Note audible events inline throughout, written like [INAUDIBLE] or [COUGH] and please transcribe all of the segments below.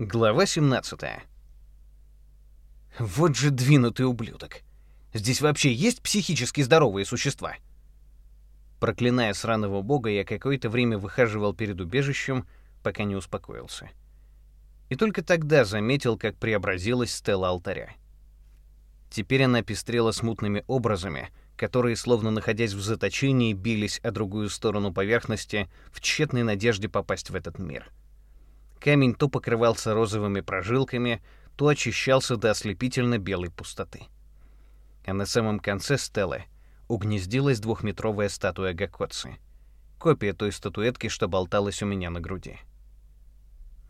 Глава 17. Вот же двинутый ублюдок. Здесь вообще есть психически здоровые существа? Проклиная сраного бога, я какое-то время выхаживал перед убежищем, пока не успокоился. И только тогда заметил, как преобразилась стела алтаря. Теперь она пестрела смутными образами, которые, словно находясь в заточении, бились о другую сторону поверхности в тщетной надежде попасть в этот мир. Камень то покрывался розовыми прожилками, то очищался до ослепительно белой пустоты. А на самом конце стелы угнездилась двухметровая статуя Гакоци, копия той статуэтки, что болталась у меня на груди.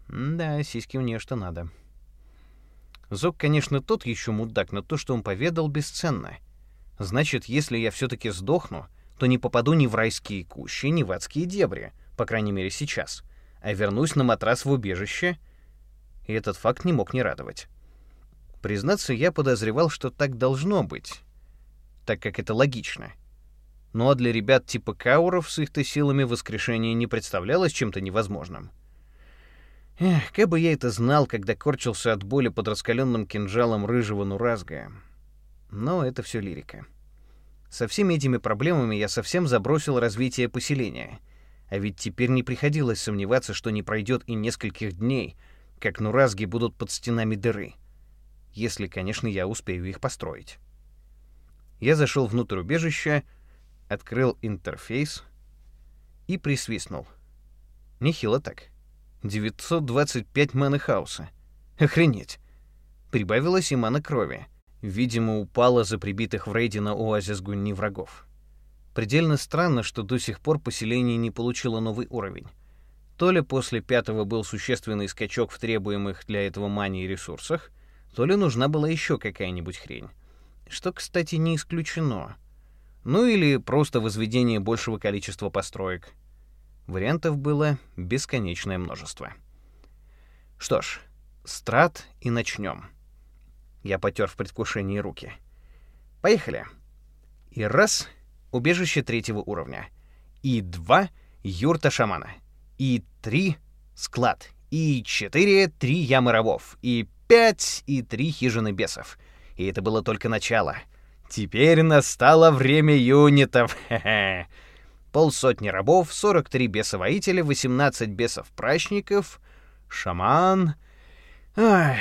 Да, сиськи у нее что надо. Зок, конечно, тот еще мудак, но то, что он поведал, бесценно. Значит, если я все-таки сдохну, то не попаду ни в райские кущи, ни в адские дебри, по крайней мере сейчас, а вернусь на матрас в убежище, и этот факт не мог не радовать. Признаться, я подозревал, что так должно быть, так как это логично. Ну а для ребят типа Кауров с их-то силами воскрешение не представлялось чем-то невозможным. Эх, как бы я это знал, когда корчился от боли под раскаленным кинжалом рыжего Нуразга. Но это все лирика. Со всеми этими проблемами я совсем забросил развитие поселения. А ведь теперь не приходилось сомневаться, что не пройдет и нескольких дней, как Нуразги будут под стенами дыры. Если, конечно, я успею их построить. Я зашел внутрь убежища, открыл интерфейс и присвистнул. Нехило так. 925 маны хаоса. Охренеть. Прибавилась и мана крови. Видимо, упала за прибитых в рейде на оазис Гунни врагов. Предельно странно, что до сих пор поселение не получило новый уровень. То ли после пятого был существенный скачок в требуемых для этого мании ресурсах, то ли нужна была еще какая-нибудь хрень. Что, кстати, не исключено. Ну или просто возведение большего количества построек — Вариантов было бесконечное множество. Что ж, страт и начнем. Я потер в предвкушении руки. Поехали. И раз — убежище третьего уровня. И два — юрта шамана. И три — склад. И четыре — три ямы рабов. И пять — и три хижины бесов. И это было только начало. Теперь настало время юнитов. [LAUGHS] Полсотни рабов, 43 беса-воителя, 18 бесов-прачников, шаман. Ах,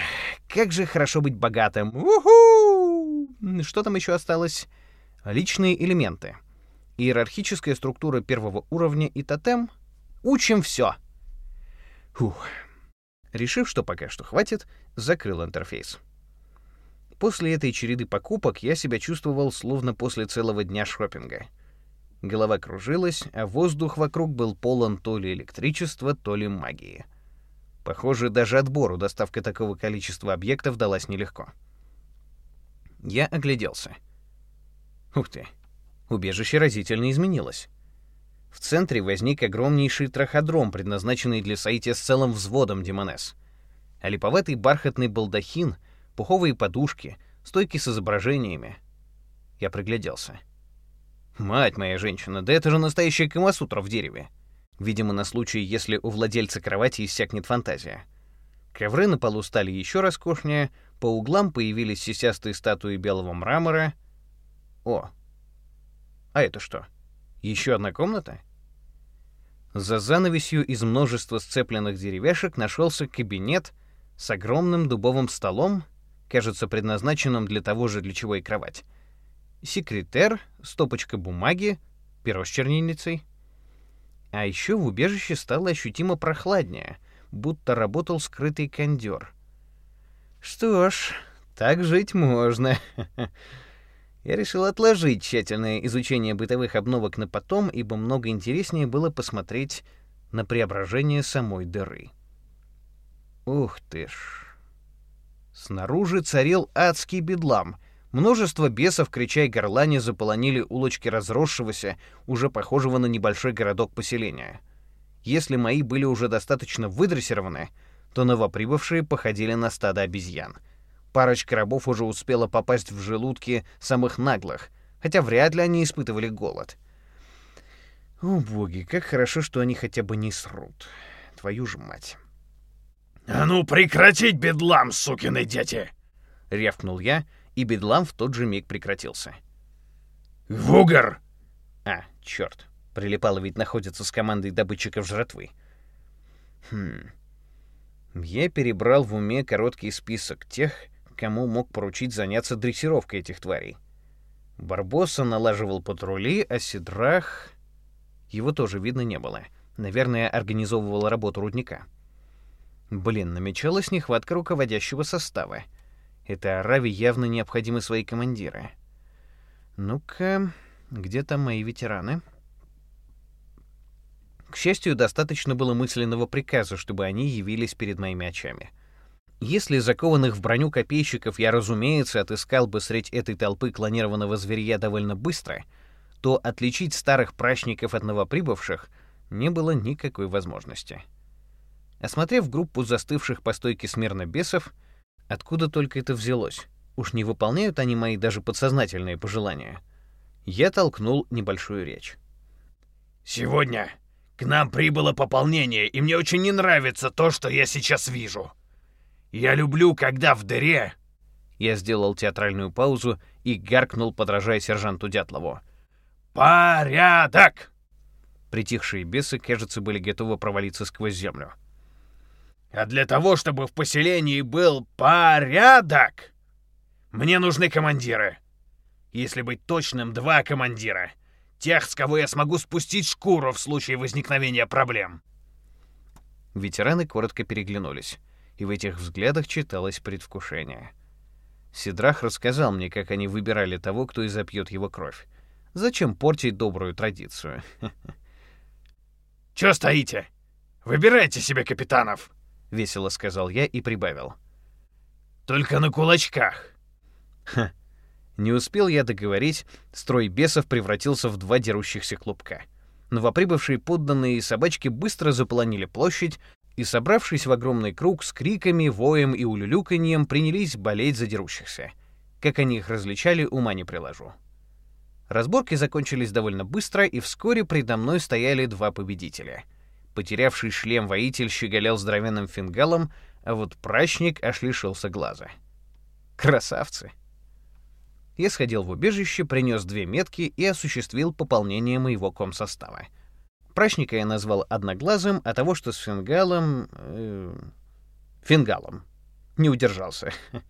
как же хорошо быть богатым. Уху! Что там еще осталось? Личные элементы. Иерархическая структура первого уровня и тотем. Учим все. Фух. Решив, что пока что хватит, закрыл интерфейс. После этой череды покупок я себя чувствовал словно после целого дня шопинга. Голова кружилась, а воздух вокруг был полон то ли электричества, то ли магии. Похоже, даже отбору доставка такого количества объектов далась нелегко. Я огляделся. Ух ты, убежище разительно изменилось. В центре возник огромнейший траходром, предназначенный для соития с целым взводом демонес. А липоватый бархатный балдахин, пуховые подушки, стойки с изображениями. Я пригляделся. Мать моя женщина, да это же настоящая камасутра в дереве. Видимо, на случай, если у владельца кровати иссякнет фантазия. Ковры на полу стали еще роскошнее, по углам появились сисястые статуи белого мрамора. О, а это что? Еще одна комната? За занавесью из множества сцепленных деревяшек нашелся кабинет с огромным дубовым столом, кажется, предназначенным для того же, для чего и кровать секретер, стопочка бумаги, перо с чернильницей. А еще в убежище стало ощутимо прохладнее, будто работал скрытый кондер. Что ж, так жить можно. [LAUGHS] Я решил отложить тщательное изучение бытовых обновок на потом, ибо много интереснее было посмотреть на преображение самой дыры. Ух ты ж. Снаружи царил адский бедлам — Множество бесов, крича и горлани, заполонили улочки разросшегося, уже похожего на небольшой городок поселения. Если мои были уже достаточно выдрессированы, то новоприбывшие походили на стадо обезьян. Парочка рабов уже успела попасть в желудки самых наглых, хотя вряд ли они испытывали голод. О боги, как хорошо, что они хотя бы не срут. Твою же мать. «А ну прекратить бедлам, сукины дети!» — рявкнул я, и бедлам в тот же миг прекратился. «Вугар!» А, черт, прилипало ведь находится с командой добытчиков жратвы. Хм. Я перебрал в уме короткий список тех, кому мог поручить заняться дрессировкой этих тварей. Барбоса налаживал патрули, а Сидрах... Его тоже видно не было. Наверное, организовывал работу рудника. Блин, намечалась нехватка руководящего состава. Это Араве явно необходимы свои командиры. Ну-ка, где там мои ветераны? К счастью, достаточно было мысленного приказа, чтобы они явились перед моими очами. Если закованных в броню копейщиков я, разумеется, отыскал бы среди этой толпы клонированного зверья довольно быстро, то отличить старых прачников от новоприбывших не было никакой возможности. Осмотрев группу застывших по стойке смирно бесов, откуда только это взялось, уж не выполняют они мои даже подсознательные пожелания, я толкнул небольшую речь. «Сегодня к нам прибыло пополнение, и мне очень не нравится то, что я сейчас вижу. Я люблю, когда в дыре...» Я сделал театральную паузу и гаркнул, подражая сержанту Дятлову. «Порядок!» Притихшие бесы, кажется, были готовы провалиться сквозь землю. «А для того, чтобы в поселении был порядок, мне нужны командиры. Если быть точным, два командира. Тех, с кого я смогу спустить шкуру в случае возникновения проблем». Ветераны коротко переглянулись и в этих взглядах читалось предвкушение. Сидрах рассказал мне, как они выбирали того, кто и запьет его кровь. Зачем портить добрую традицию? «Чё стоите? Выбирайте себе капитанов!» — весело сказал я и прибавил. «Только на кулачках!» Ха. Не успел я договорить, строй бесов превратился в два дерущихся клубка. Новоприбывшие подданные собачки быстро заполонили площадь, и, собравшись в огромный круг с криками, воем и улюлюканьем, принялись болеть за дерущихся. Как они их различали, ума не приложу. Разборки закончились довольно быстро, и вскоре предо мной стояли два победителя. Потерявший шлем воитель щеголял здоровенным фингалом, а вот прачник аж лишился глаза. Красавцы! Я сходил в убежище, принес две метки и осуществил пополнение моего комсостава. Прачника я назвал одноглазым, а того, что с фингалом... Э, фингалом. Не удержался. [LAUGHS]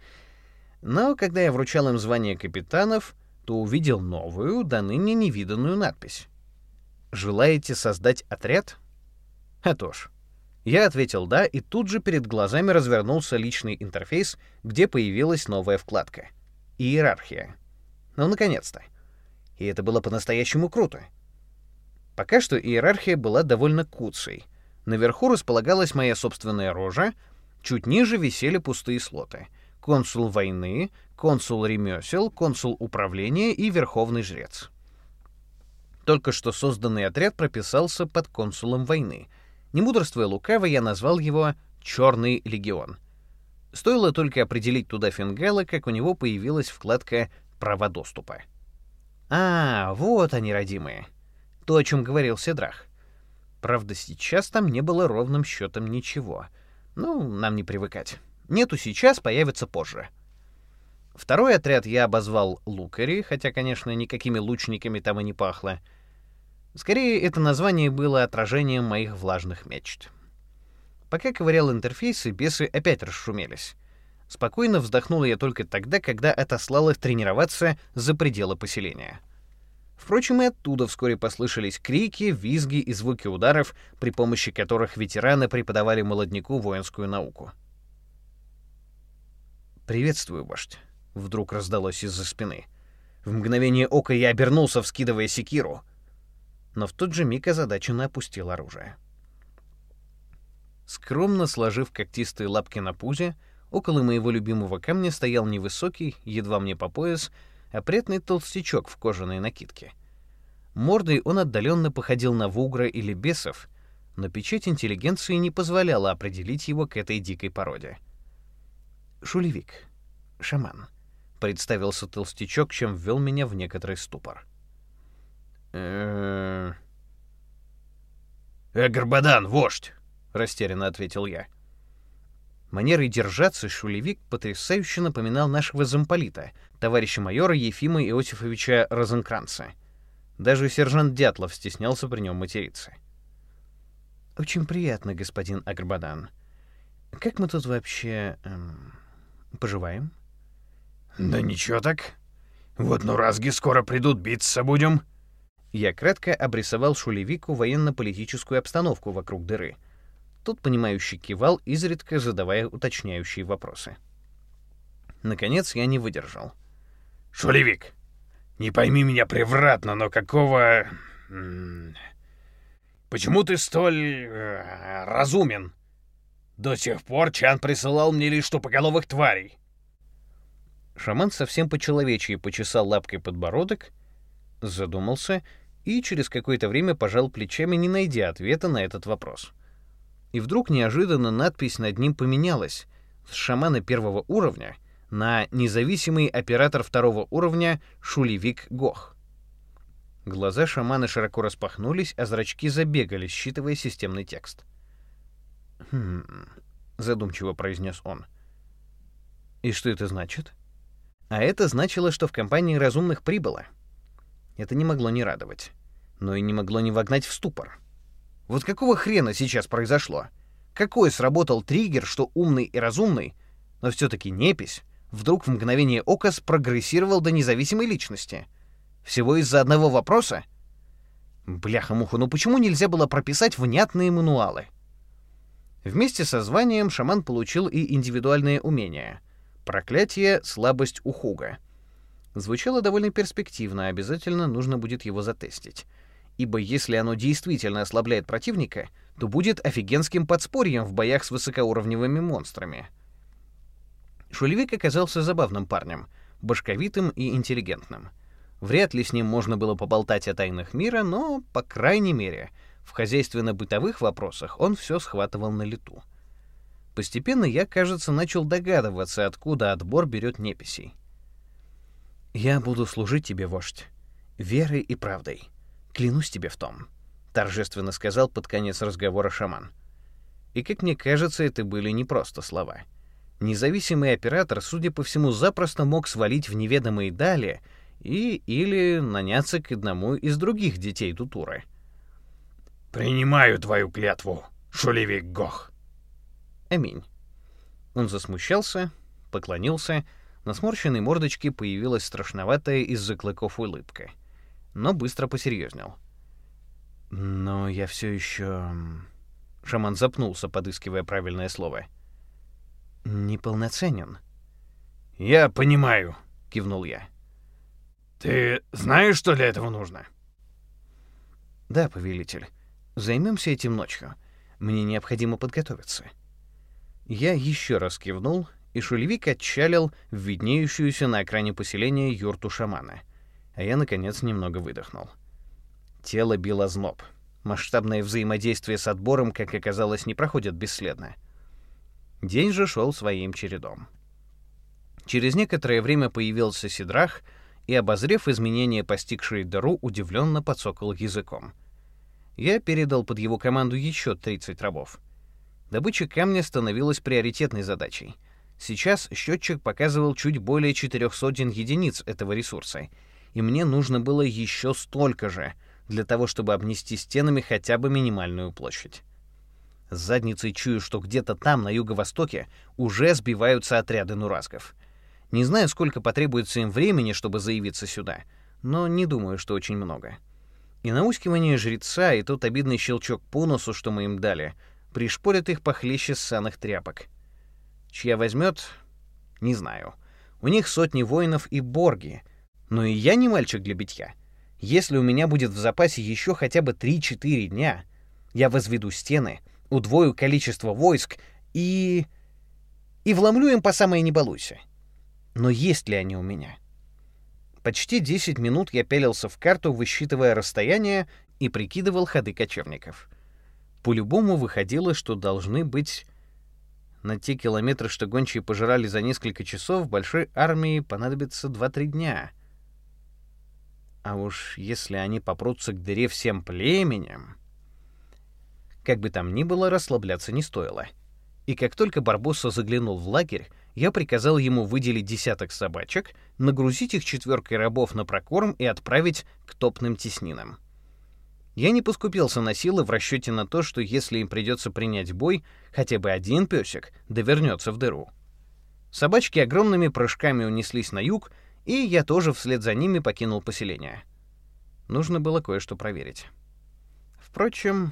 Но когда я вручал им звание капитанов, то увидел новую, до ныне невиданную надпись. «Желаете создать отряд?» А то ж. Я ответил «да», и тут же перед глазами развернулся личный интерфейс, где появилась новая вкладка. Иерархия. Ну, наконец-то. И это было по-настоящему круто. Пока что иерархия была довольно куцей. Наверху располагалась моя собственная рожа, чуть ниже висели пустые слоты. Консул войны, консул ремесел, консул управления и верховный жрец. Только что созданный отряд прописался под консулом войны. Не мудрствуя лукаво, я назвал его «Черный легион». Стоило только определить туда фингала, как у него появилась вкладка «Права доступа». А, вот они, родимые то, о чем говорил Седрах. Правда, сейчас там не было ровным счетом ничего. Ну, нам не привыкать. Нету сейчас, появится позже. Второй отряд я обозвал лукари, хотя, конечно, никакими лучниками там и не пахло. Скорее, это название было отражением моих влажных мечт. Пока ковырял интерфейсы, бесы опять расшумелись. Спокойно вздохнул я только тогда, когда отослал их тренироваться за пределы поселения. Впрочем, и оттуда вскоре послышались крики, визги и звуки ударов, при помощи которых ветераны преподавали молодняку воинскую науку. «Приветствую, вождь», — вдруг раздалось из-за спины. В мгновение ока я обернулся, вскидывая секиру. Но в тот же миг озадаченно опустил оружие. Скромно сложив когтистые лапки на пузе, около моего любимого камня стоял невысокий, едва мне по пояс, опрятный толстячок в кожаной накидке. Мордой он отдаленно походил на вугра или бесов, но печать интеллигенции не позволяла определить его к этой дикой породе. «Шулевик, шаман», — представился толстячок, чем ввел меня в некоторый ступор. «Э, «Э, Горбадан, вождь!» — растерянно ответил я. Манерой держаться Шулевик потрясающе напоминал нашего замполита, товарища майора Ефима Иосифовича Розенкранца. Даже сержант Дятлов стеснялся при нем материться. «Очень приятно, господин Агрбадан. Как мы тут вообще... Эм, поживаем?» «Да ничего так. Вот ну разги скоро придут, биться будем». Я кратко обрисовал Шулевику военно-политическую обстановку вокруг дыры. Тот, понимающий, кивал, изредка задавая уточняющие вопросы. Наконец я не выдержал. «Шулевик, не пойми меня превратно, но какого... Почему ты столь... Э, разумен? До сих пор Чан присылал мне лишь тупоголовых тварей». Шаман совсем по-человечьи почесал лапкой подбородок, задумался и через какое-то время пожал плечами, не найдя ответа на этот вопрос. И вдруг неожиданно надпись над ним поменялась с шамана первого уровня на независимый оператор второго уровня Шулевик Гох. Глаза шамана широко распахнулись, а зрачки забегали, считывая системный текст. «Хм...» — задумчиво произнес он. «И что это значит?» А это значило, что в компании разумных прибыло. Это не могло не радовать, но и не могло не вогнать в ступор. Вот какого хрена сейчас произошло? Какой сработал триггер, что умный и разумный, но все-таки непись, вдруг в мгновение ока спрогрессировал до независимой личности? Всего из-за одного вопроса? Бляха-муха, ну почему нельзя было прописать внятные мануалы? Вместе со званием шаман получил и индивидуальные умения. Проклятие, слабость у Хуга. Звучало довольно перспективно, обязательно нужно будет его затестить. Ибо если оно действительно ослабляет противника, то будет офигенским подспорьем в боях с высокоуровневыми монстрами. Шулевик оказался забавным парнем, башковитым и интеллигентным. Вряд ли с ним можно было поболтать о тайнах мира, но, по крайней мере, в хозяйственно-бытовых вопросах он все схватывал на лету. Постепенно я, кажется, начал догадываться, откуда отбор берет неписей. «Я буду служить тебе, вождь, верой и правдой. Клянусь тебе в том», — торжественно сказал под конец разговора шаман. И, как мне кажется, это были не просто слова. Независимый оператор, судя по всему, запросто мог свалить в неведомые дали и или наняться к одному из других детей Тутуры. «Принимаю твою клятву, Шулевик Гох», Аминь. Он засмущался, поклонился, на сморщенной мордочке появилась страшноватая из-за клыков улыбка, но быстро посерьезнел. Но я все еще... Шаман запнулся, подыскивая правильное слово. Неполноценен. Я понимаю, кивнул я. Ты знаешь, что для этого нужно? Да, повелитель. Займемся этим ночью. Мне необходимо подготовиться. Я еще раз кивнул, и шулевик отчалил в виднеющуюся на экране поселения юрту шамана. А я, наконец, немного выдохнул. Тело било зноб. Масштабное взаимодействие с отбором, как оказалось, не проходит бесследно. День же шел своим чередом. Через некоторое время появился Сидрах и, обозрев изменения, постигшие дыру, удивленно подсокал языком. Я передал под его команду еще 30 рабов — Добыча камня становилась приоритетной задачей. Сейчас счетчик показывал чуть более 400 единиц этого ресурса, и мне нужно было еще столько же для того, чтобы обнести стенами хотя бы минимальную площадь. С задницей чую, что где-то там, на юго-востоке, уже сбиваются отряды нуразгов. Не знаю, сколько потребуется им времени, чтобы заявиться сюда, но не думаю, что очень много. И наускивание жреца, и тот обидный щелчок по носу, что мы им дали — пришпорят их похлеще ссаных тряпок. Чья возьмет, не знаю. У них сотни воинов и борги, но и я не мальчик для битья. Если у меня будет в запасе еще хотя бы 3-4 дня, я возведу стены, удвою количество войск и... и вломлю им по самое не. Но есть ли они у меня? Почти 10 минут я пялился в карту, высчитывая расстояние и прикидывал ходы кочевников. По-любому выходило, что должны быть на те километры, что гончие пожирали за несколько часов, большой армии понадобится 2-3 дня. А уж если они попрутся к дыре всем племенем... Как бы там ни было, расслабляться не стоило. И как только Барбосса заглянул в лагерь, я приказал ему выделить десяток собачек, нагрузить их четверкой рабов на прокорм и отправить к топным теснинам. Я не поскупился на силы в расчете на то, что если им придется принять бой, хотя бы один песик довернется в дыру. Собачки огромными прыжками унеслись на юг, и я тоже вслед за ними покинул поселение. Нужно было кое-что проверить. Впрочем,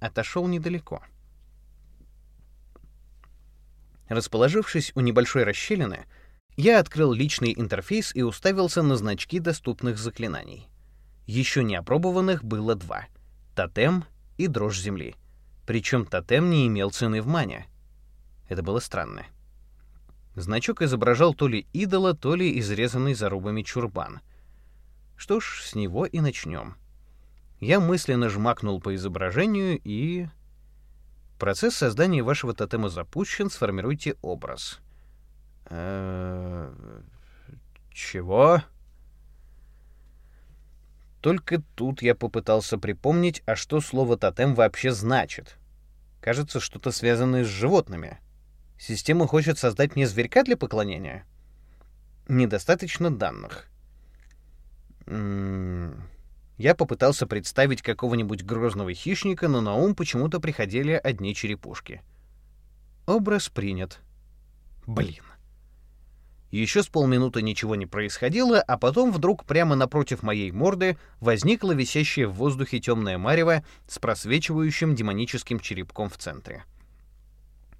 отошел недалеко. Расположившись у небольшой расщелины, я открыл личный интерфейс и уставился на значки доступных заклинаний. Еще не опробованных было два — тотем и дрожь земли. Причем тотем не имел цены в мане. Это было странно. Значок изображал то ли идола, то ли изрезанный зарубами чурбан. Что ж, с него и начнем. Я мысленно жмакнул по изображению и... Процесс создания вашего тотема запущен, сформируйте образ. Э, чего? Только тут я попытался припомнить, а что слово тотем вообще значит. Кажется, что-то связанное с животными. Система хочет создать мне зверька для поклонения? Недостаточно данных. М -м я попытался представить какого-нибудь грозного хищника, но на ум почему-то приходили одни черепушки. Образ принят. Блин. Еще с полминуты ничего не происходило, а потом вдруг прямо напротив моей морды возникла висящая в воздухе темная марево с просвечивающим демоническим черепком в центре.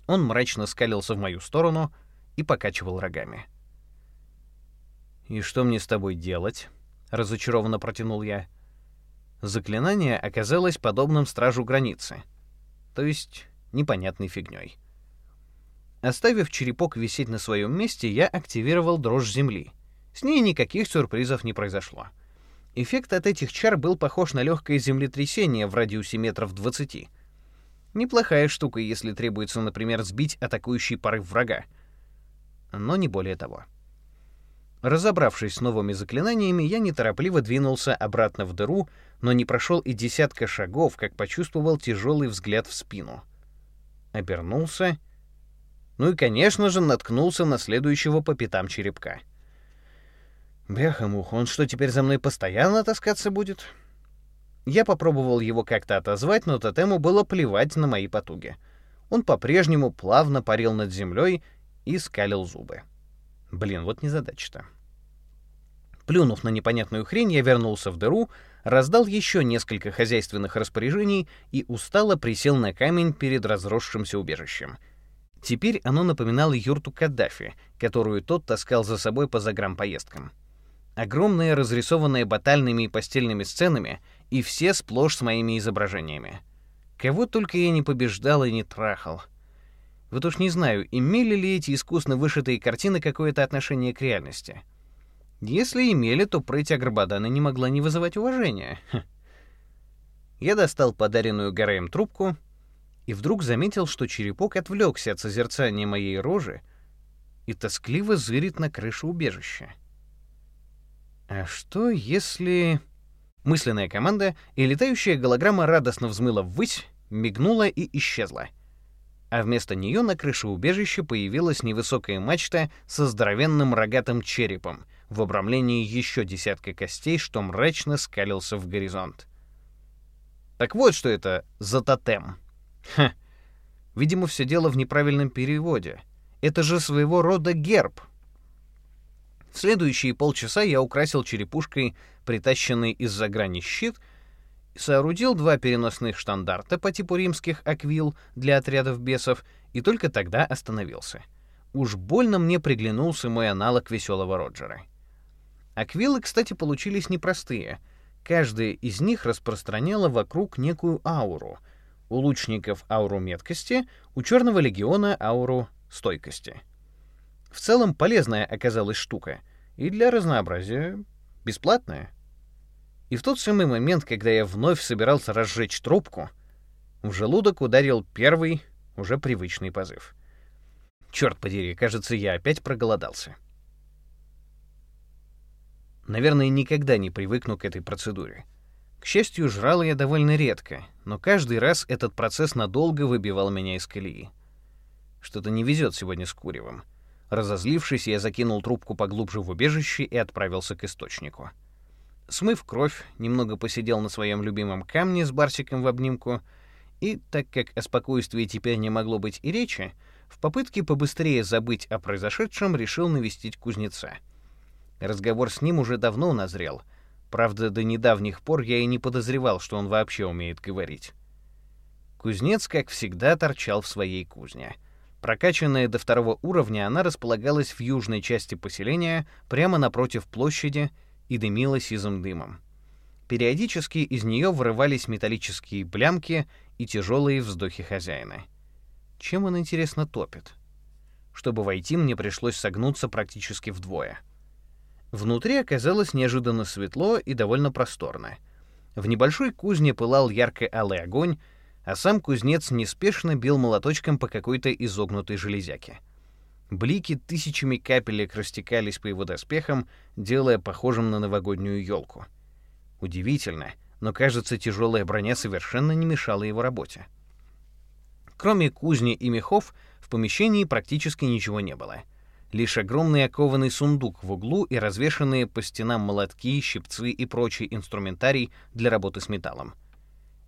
Он мрачно скалился в мою сторону и покачивал рогами. «И что мне с тобой делать?» — разочарованно протянул я. — Заклинание оказалось подобным стражу границы, то есть непонятной фигней. Оставив черепок висеть на своем месте, я активировал дрожь земли. С ней никаких сюрпризов не произошло. Эффект от этих чар был похож на легкое землетрясение в радиусе метров 20. Неплохая штука, если требуется, например, сбить атакующий порыв врага. Но не более того. Разобравшись с новыми заклинаниями, я неторопливо двинулся обратно в дыру, но не прошел и десятка шагов, как почувствовал тяжелый взгляд в спину. Обернулся, ну и, конечно же, наткнулся на следующего по пятам черепка. Бляха-муха, он что, теперь за мной постоянно таскаться будет? Я попробовал его как-то отозвать, но тотему было плевать на мои потуги. Он по-прежнему плавно парил над землей и скалил зубы. Блин, вот незадача-то. Плюнув на непонятную хрень, я вернулся в дыру, раздал еще несколько хозяйственных распоряжений и устало присел на камень перед разросшимся убежищем. Теперь оно напоминало юрту Каддафи, которую тот таскал за собой по загранпоездкам. Огромная, разрисованная батальными и постельными сценами, и все сплошь с моими изображениями. Кого только я не побеждал и не трахал. Вот уж не знаю, имели ли эти искусно вышитые картины какое-то отношение к реальности. Если имели, то прыть Агрбадана не могла не вызывать уважения. Ха. Я достал подаренную Гараем трубку и вдруг заметил, что черепок отвлекся от созерцания моей рожи и тоскливо зырит на крышу убежища. А что если... Мысленная команда, и летающая голограмма радостно взмыла ввысь, мигнула и исчезла — а вместо нее на крыше убежища появилась невысокая мачта со здоровенным рогатым черепом в обрамлении еще десятка костей, что мрачно скалился в горизонт. Так вот, что это за тотем. Ха. Видимо, все дело в неправильном переводе. Это же своего рода герб. В следующие полчаса я украсил черепушкой притащенный из-за грани щит — соорудил два переносных штандарта по типу римских аквил для отрядов бесов и только тогда остановился. Уж больно мне приглянулся мой аналог веселого Роджера. Аквилы, кстати, получились непростые. Каждая из них распространяла вокруг некую ауру. У лучников ауру меткости, у Черного легиона ауру стойкости. В целом полезная оказалась штука, и для разнообразия бесплатная. И в тот самый момент, когда я вновь собирался разжечь трубку, в желудок ударил первый, уже привычный позыв. Черт подери, кажется, я опять проголодался. Наверное, никогда не привыкну к этой процедуре. К счастью, жрал я довольно редко, но каждый раз этот процесс надолго выбивал меня из колеи. Что-то не везет сегодня с куревом. Разозлившись, я закинул трубку поглубже в убежище и отправился к источнику. Смыв кровь, немного посидел на своем любимом камне с Барсиком в обнимку, и, так как о спокойствии теперь не могло быть и речи, в попытке побыстрее забыть о произошедшем решил навестить кузнеца. Разговор с ним уже давно назрел. Правда, до недавних пор я и не подозревал, что он вообще умеет говорить. Кузнец, как всегда, торчал в своей кузне. Прокачанная до второго уровня, она располагалась в южной части поселения, прямо напротив площади, и дымила сизым дымом. Периодически из нее вырывались металлические блямки и тяжелые вздохи хозяина. Чем он, интересно, топит? Чтобы войти, мне пришлось согнуться практически вдвое. Внутри оказалось неожиданно светло и довольно просторно. В небольшой кузне пылал ярко-алый огонь, а сам кузнец неспешно бил молоточком по какой-то изогнутой железяке. Блики тысячами капелек растекались по его доспехам, делая похожим на новогоднюю елку. Удивительно, но, кажется, тяжелая броня совершенно не мешала его работе. Кроме кузни и мехов, в помещении практически ничего не было. Лишь огромный окованный сундук в углу и развешанные по стенам молотки, щипцы и прочий инструментарий для работы с металлом.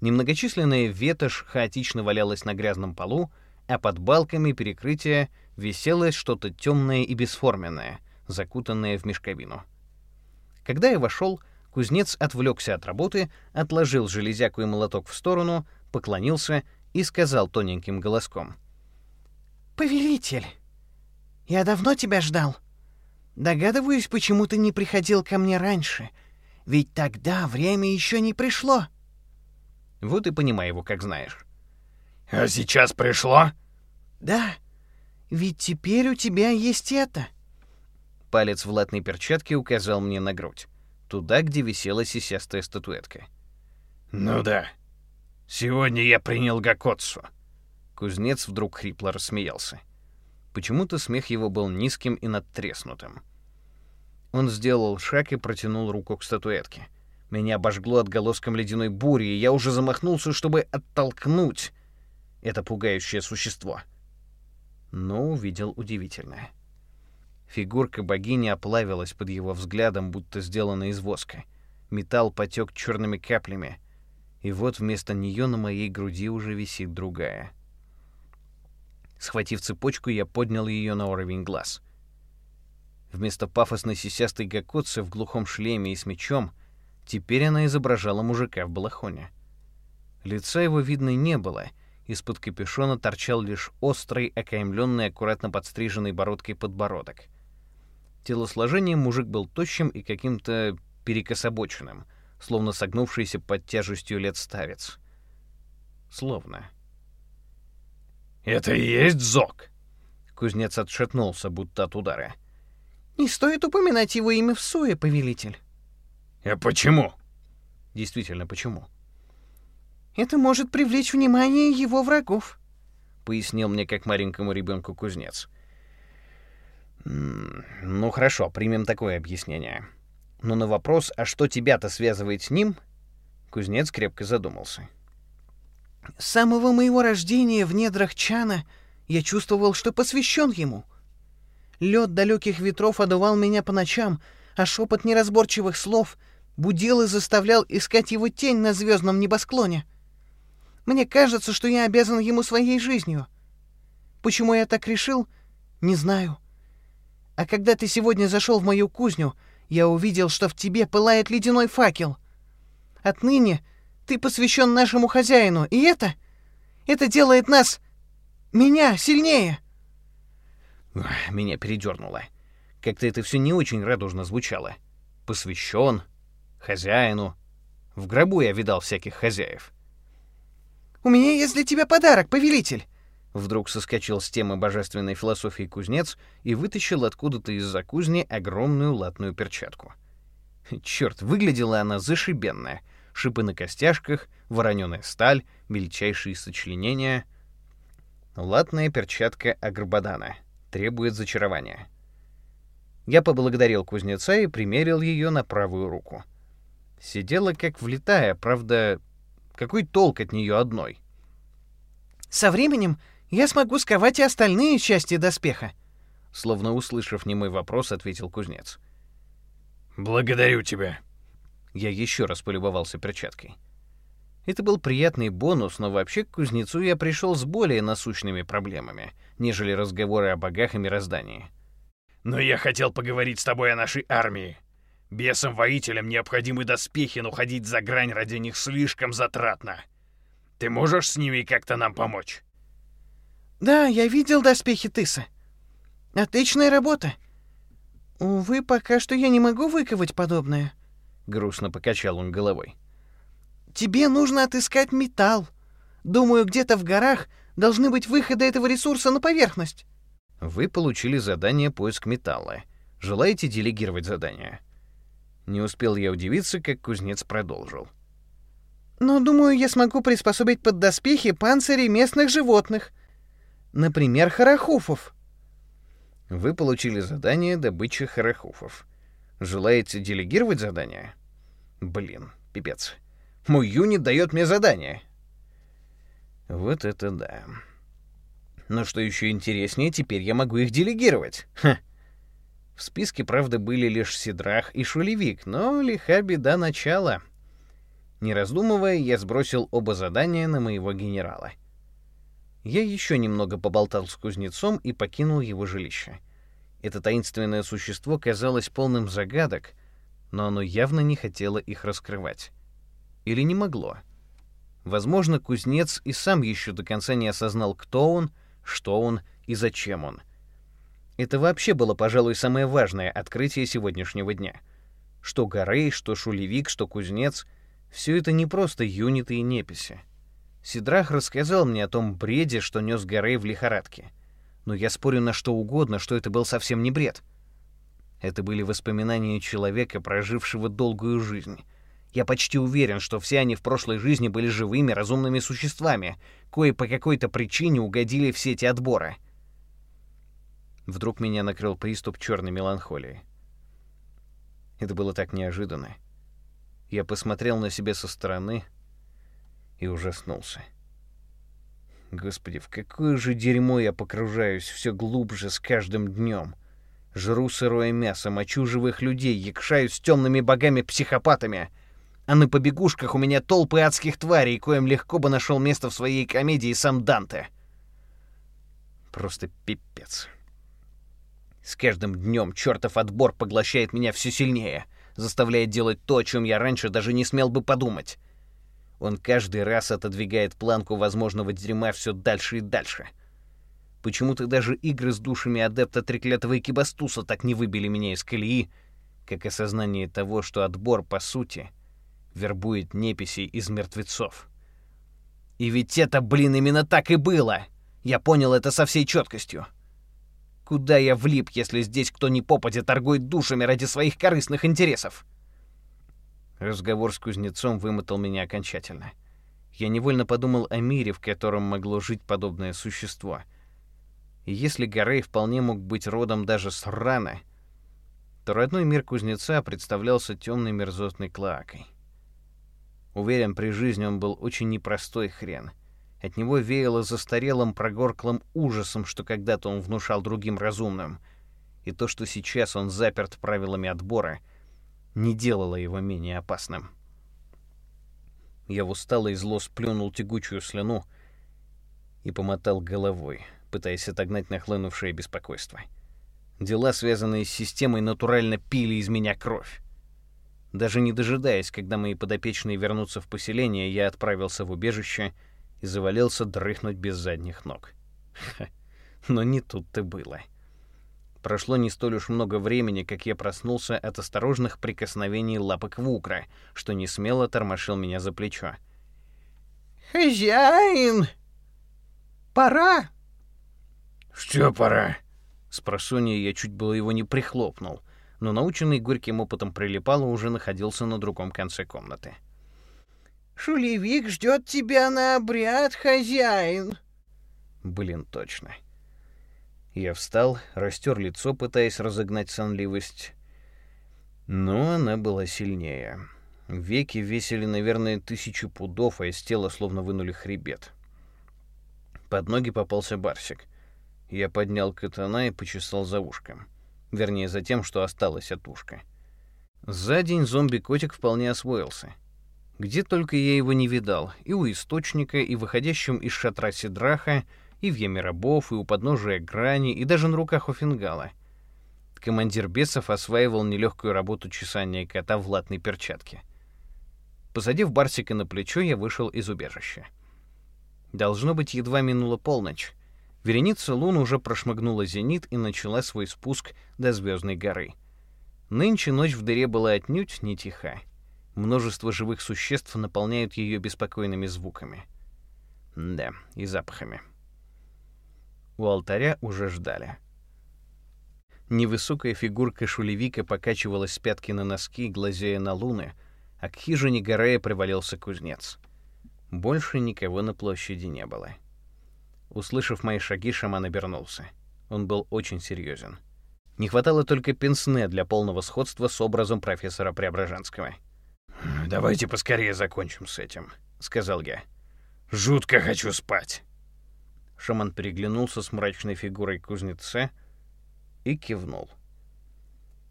Немногочисленная ветошь хаотично валялась на грязном полу, а под балками перекрытия висело что-то темное и бесформенное, закутанное в мешковину. Когда я вошел, кузнец отвлекся от работы, отложил железяку и молоток в сторону, поклонился и сказал тоненьким голоском. «Повелитель, я давно тебя ждал. Догадываюсь, почему ты не приходил ко мне раньше, ведь тогда время еще не пришло». Вот и понимай его, как знаешь. «А сейчас пришло?» «Да, ведь теперь у тебя есть это». Палец в латной перчатке указал мне на грудь, туда, где висела сисястая статуэтка. «Ну да. Сегодня я принял Гакотсу». Кузнец вдруг хрипло рассмеялся. Почему-то смех его был низким и надтреснутым. Он сделал шаг и протянул руку к статуэтке. Меня обожгло отголоском ледяной бури, и я уже замахнулся, чтобы оттолкнуть это пугающее существо. Но увидел удивительное. Фигурка богини оплавилась под его взглядом, будто сделана из воска. Металл потек черными каплями, и вот вместо нее на моей груди уже висит другая. Схватив цепочку, я поднял ее на уровень глаз. Вместо пафосной сисястой гакоцы в глухом шлеме и с мечом — Теперь она изображала мужика в балахоне. Лица его видно не было, из-под капюшона торчал лишь острый, окаймленный аккуратно подстриженной бородкой подбородок. Телосложением мужик был тощим и каким-то перекособоченным, словно согнувшийся под тяжестью лет старец. Словно. «Это и есть Зок!» Кузнец отшатнулся, будто от удара. «Не стоит упоминать его имя в суе, повелитель». А почему? Действительно, почему? Это может привлечь внимание его врагов, пояснил мне как маленькому ребенку кузнец. Ну хорошо, примем такое объяснение. Но на вопрос, а что тебя-то связывает с ним, кузнец крепко задумался. С самого моего рождения в недрах Чана я чувствовал, что посвящен ему. Лед далеких ветров одувал меня по ночам, а шепот неразборчивых слов — будил и заставлял искать его тень на звездном небосклоне. Мне кажется, что я обязан ему своей жизнью. Почему я так решил, не знаю. А когда ты сегодня зашел в мою кузню, я увидел, что в тебе пылает ледяной факел. Отныне ты посвящен нашему хозяину, и это... Это делает нас... меня сильнее. Меня передернуло. Как-то это все не очень радужно звучало. Посвящен, хозяину. В гробу я видал всяких хозяев. «У меня есть для тебя подарок, повелитель!» Вдруг соскочил с темы божественной философии кузнец и вытащил откуда-то из-за кузни огромную латную перчатку. Черт, выглядела она зашибенно. Шипы на костяшках, вороненая сталь, мельчайшие сочленения. Латная перчатка Агрбадана. Требует зачарования. Я поблагодарил кузнеца и примерил ее на правую руку. Сидела как влитая, правда, какой толк от нее одной? Со временем Я смогу сковать и остальные части доспеха. Словно услышав немой вопрос, ответил кузнец. «Благодарю тебя». Я еще раз полюбовался перчаткой. Это был приятный бонус, но вообще к кузнецу я пришел с более насущными проблемами, нежели разговоры о богах и мироздании. «Но я хотел поговорить с тобой о нашей армии. Бесам-воителям необходимы доспехи, но ходить за грань ради них слишком затратно. Ты можешь с ними как-то нам помочь?» «Да, я видел доспехи Тыса. Отличная работа. Увы, пока что я не могу выковать подобное». Грустно покачал он головой. Тебе нужно отыскать металл. Думаю, где-то в горах должны быть выходы этого ресурса на поверхность. Вы получили задание поиск металла. Желаете делегировать задание? Не успел я удивиться, как кузнец продолжил. Но думаю, я смогу приспособить под доспехи панцири местных животных. Например, харахуфов. Вы получили задание добыча харахуфов. Желаете делегировать задание? Блин, пипец. Мой юнит дает мне задание. Вот это да. Но что еще интереснее, теперь я могу их делегировать. Ха. В списке, правда, были лишь Сидрах и Шулевик, но лиха беда начала. Не раздумывая, я сбросил оба задания на моего генерала. Я еще немного поболтал с кузнецом и покинул его жилище. Это таинственное существо казалось полным загадок, но оно явно не хотело их раскрывать. Или не могло? Возможно, кузнец и сам еще до конца не осознал, кто он, что он и зачем он. Это вообще было, пожалуй, самое важное открытие сегодняшнего дня. Что Горей, что Шулевик, что Кузнец — все это не просто юниты и неписи. Сидрах рассказал мне о том бреде, что нес Горей в лихорадке. Но я спорю на что угодно, что это был совсем не бред. Это были воспоминания человека, прожившего долгую жизнь, я почти уверен, что все они в прошлой жизни были живыми, разумными существами, кои по какой-то причине угодили в сети отбора. Вдруг меня накрыл приступ черной меланхолии. Это было так неожиданно. Я посмотрел на себя со стороны и ужаснулся. Господи, в какое же дерьмо я погружаюсь все глубже с каждым днем. Жру сырое мясо, мочу живых людей, якшаюсь с темными богами-психопатами — а на побегушках у меня толпы адских тварей, коим легко бы нашел место в своей комедии сам Данте. Просто пипец. С каждым днем чертов отбор поглощает меня все сильнее, заставляет делать то, о чем я раньше даже не смел бы подумать. Он каждый раз отодвигает планку возможного дерьма все дальше и дальше. Почему-то даже игры с душами адепта треклятого Экибастуса так не выбили меня из колеи, как осознание того, что отбор, по сути, — вербует неписей из мертвецов. И ведь это, блин, именно так и было. Я понял это со всей четкостью. Куда я влип, если здесь кто ни попадя торгует душами ради своих корыстных интересов? Разговор с кузнецом вымотал меня окончательно. Я невольно подумал о мире, в котором могло жить подобное существо. И если Горей вполне мог быть родом даже с Рана, то родной мир кузнеца представлялся темной мерзотной клоакой. Уверен, при жизни он был очень непростой хрен. От него веяло застарелым прогорклым ужасом, что когда-то он внушал другим разумным. И то, что сейчас он заперт правилами отбора, не делало его менее опасным. Я в усталой зло сплюнул тягучую слюну и помотал головой, пытаясь отогнать нахлынувшее беспокойство. Дела, связанные с системой, натурально пили из меня кровь. Даже не дожидаясь, когда мои подопечные вернутся в поселение, я отправился в убежище и завалился дрыхнуть без задних ног. Но не тут-то было. Прошло не столь уж много времени, как я проснулся от осторожных прикосновений лапок Вукра, что не смело тормошил меня за плечо. «Хозяин! Пора!» «Что пора?» С просонья я чуть было его не прихлопнул — но наученный горьким опытом прилипало уже находился на другом конце комнаты. «Шулевик ждет тебя на обряд, хозяин!» Блин, точно. Я встал, растер лицо, пытаясь разогнать сонливость. Но она была сильнее. Веки весили, наверное, тысячу пудов, а из тела словно вынули хребет. Под ноги попался барсик. Я поднял катана и почесал за ушком. Вернее, за тем, что осталось от ушка. За день зомби-котик вполне освоился. Где только я его не видал, и у источника, и выходящем из шатра Сидраха, и в яме рабов, и у подножия грани, и даже на руках у фингала. Командир бесов осваивал нелегкую работу чесания кота в латной перчатке. Посадив Барсика на плечо, я вышел из убежища. Должно быть, едва минула полночь. Вереница лун уже прошмыгнула зенит и начала свой спуск до Звездной горы. Нынче ночь в дыре была отнюдь не тиха. Множество живых существ наполняют ее беспокойными звуками. Да, и запахами. У алтаря уже ждали. Невысокая фигурка шулевика покачивалась с пятки на носки, глазея на луны, а к хижине Горея привалился кузнец. Больше никого на площади не было. Услышав мои шаги, шаман обернулся. Он был очень серьезен. Не хватало только пенсне для полного сходства с образом профессора Преображенского. «Давайте поскорее закончим с этим», — сказал я. «Жутко хочу спать». Шаман переглянулся с мрачной фигурой кузнеца и кивнул.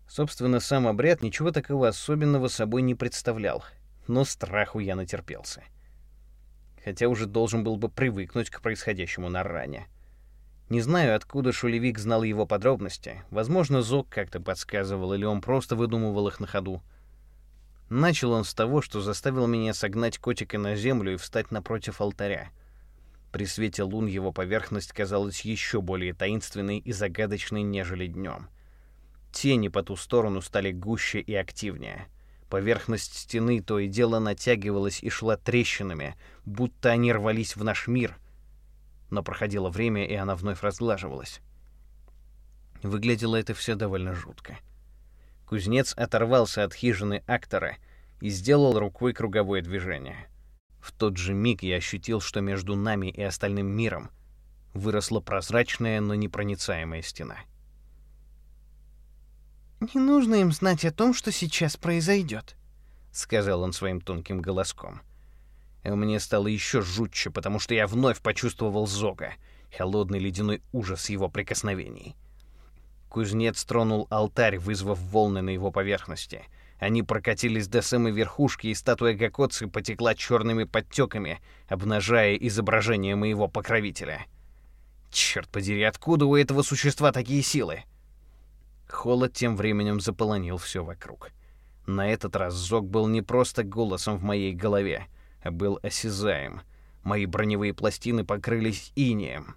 Собственно, сам обряд ничего такого особенного собой не представлял, но страху я натерпелся. Хотя уже должен был бы привыкнуть к происходящему на ране. Не знаю, откуда Шулевик знал его подробности. Возможно, Зок как-то подсказывал, или он просто выдумывал их на ходу. Начал он с того, что заставил меня согнать котика на землю и встать напротив алтаря — при свете лун его поверхность казалась еще более таинственной и загадочной, нежели днем. Тени по ту сторону стали гуще и активнее. Поверхность стены то и дело натягивалась и шла трещинами, будто они рвались в наш мир. Но проходило время, и она вновь разглаживалась. Выглядело это все довольно жутко. Кузнец оторвался от хижины актора и сделал рукой круговое движение — в тот же миг я ощутил, что между нами и остальным миром выросла прозрачная, но непроницаемая стена. «Не нужно им знать о том, что сейчас произойдет», — сказал он своим тонким голоском. И мне стало еще жутче, потому что я вновь почувствовал Зога, холодный ледяной ужас его прикосновений. Кузнец тронул алтарь, вызвав волны на его поверхности — они прокатились до самой верхушки, и статуя Гакоци потекла черными подтеками, обнажая изображение моего покровителя. Черт подери, откуда у этого существа такие силы? Холод тем временем заполонил все вокруг. На этот раз Зог был не просто голосом в моей голове, а был осязаем. Мои броневые пластины покрылись инеем.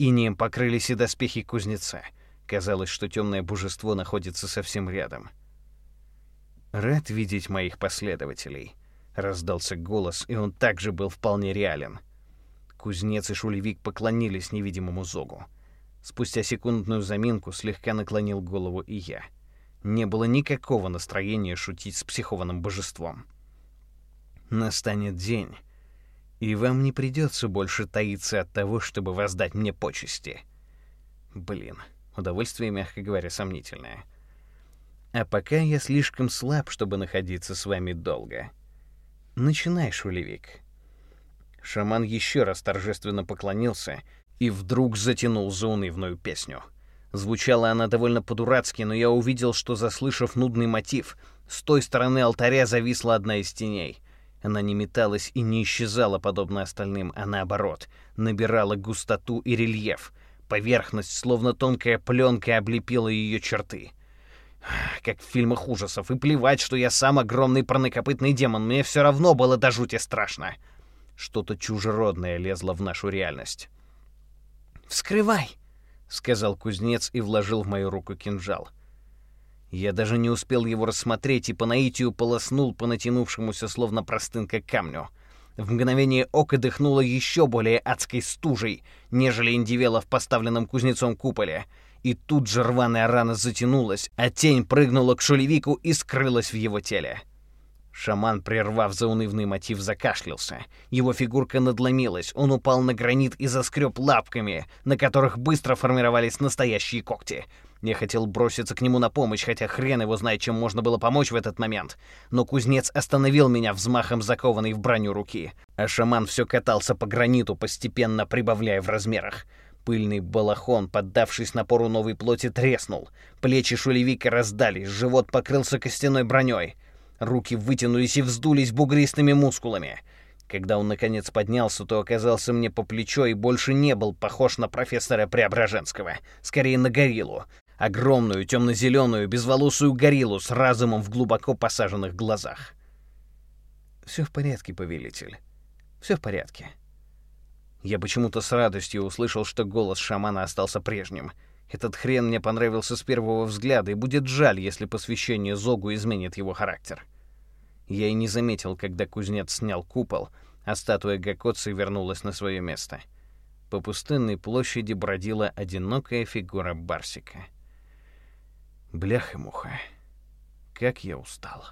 Инеем покрылись и доспехи кузнеца. Казалось, что темное божество находится совсем рядом. — «Рад видеть моих последователей», — раздался голос, и он также был вполне реален. Кузнец и Шулевик поклонились невидимому Зогу. Спустя секундную заминку слегка наклонил голову и я. Не было никакого настроения шутить с психованным божеством. Настанет день, и вам не придется больше таиться от того, чтобы воздать мне почести. Блин, удовольствие, мягко говоря, сомнительное. А пока я слишком слаб, чтобы находиться с вами долго. Начинай, Шулевик. Шаман еще раз торжественно поклонился и вдруг затянул заунывную песню. Звучала она довольно по-дурацки, но я увидел, что, заслышав нудный мотив, с той стороны алтаря зависла одна из теней. Она не металась и не исчезала, подобно остальным, а наоборот, набирала густоту и рельеф. Поверхность, словно тонкая пленка, облепила ее черты — как в фильмах ужасов, и плевать, что я сам огромный парнокопытный демон, мне все равно было до жути страшно. Что-то чужеродное лезло в нашу реальность. «Вскрывай!» — сказал кузнец и вложил в мою руку кинжал. Я даже не успел его рассмотреть и по наитию полоснул по натянувшемуся словно простынка камню. В мгновение ока дыхнуло еще более адской стужей, нежели индивела в поставленном кузнецом куполе — и тут же рваная рана затянулась, а тень прыгнула к шулевику и скрылась в его теле. Шаман, прервав заунывный мотив, закашлялся. Его фигурка надломилась, он упал на гранит и заскреб лапками, на которых быстро формировались настоящие когти. Я хотел броситься к нему на помощь, хотя хрен его знает, чем можно было помочь в этот момент. Но кузнец остановил меня взмахом закованной в броню руки, а шаман все катался по граниту, постепенно прибавляя в размерах. Пыльный балахон, поддавшись напору новой плоти, треснул. Плечи шулевика раздались, живот покрылся костяной броней. Руки вытянулись и вздулись бугристыми мускулами. Когда он наконец поднялся, то оказался мне по плечо и больше не был похож на профессора Преображенского, скорее на гориллу, Огромную, темно-зеленую, безволосую гориллу с разумом в глубоко посаженных глазах. «Все в порядке, повелитель. Все в порядке». Я почему-то с радостью услышал, что голос шамана остался прежним. Этот хрен мне понравился с первого взгляда, и будет жаль, если посвящение Зогу изменит его характер. Я и не заметил, когда кузнец снял купол, а статуя Гакоци вернулась на свое место. По пустынной площади бродила одинокая фигура Барсика — Бляха-муха, как я устал.